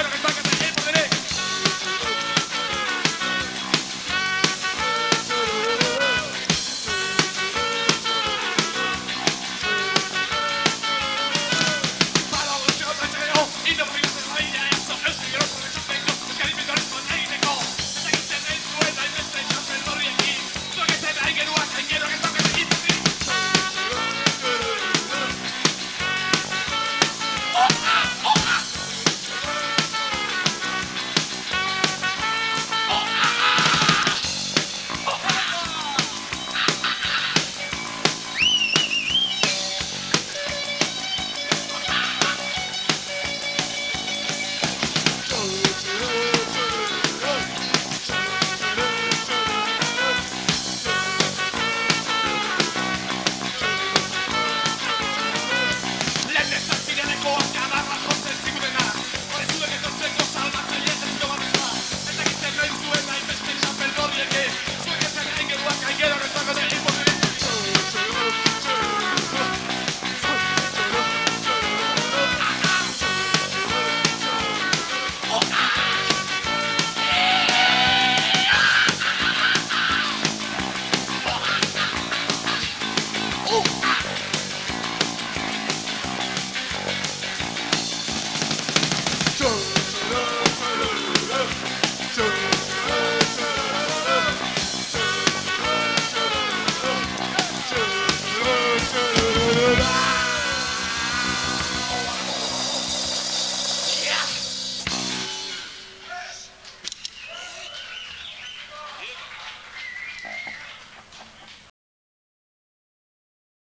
الرجال